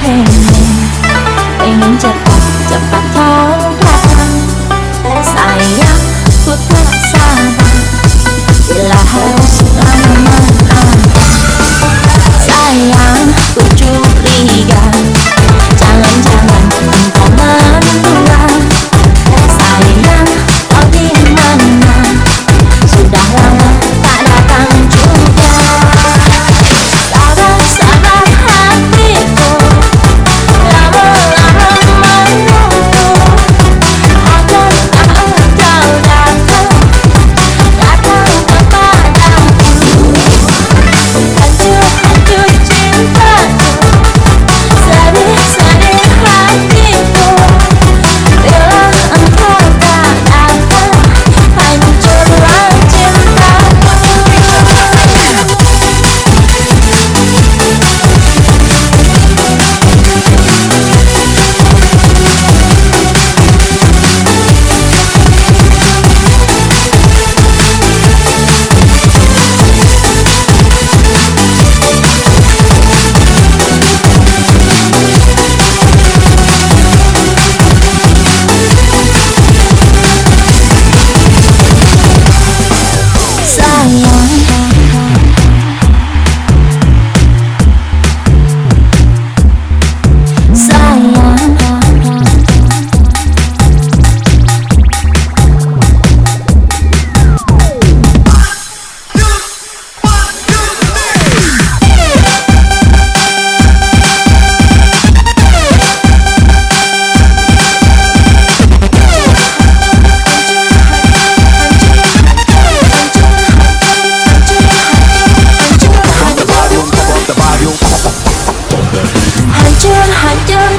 pain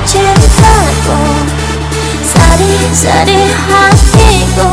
지나고 사리사리 하이고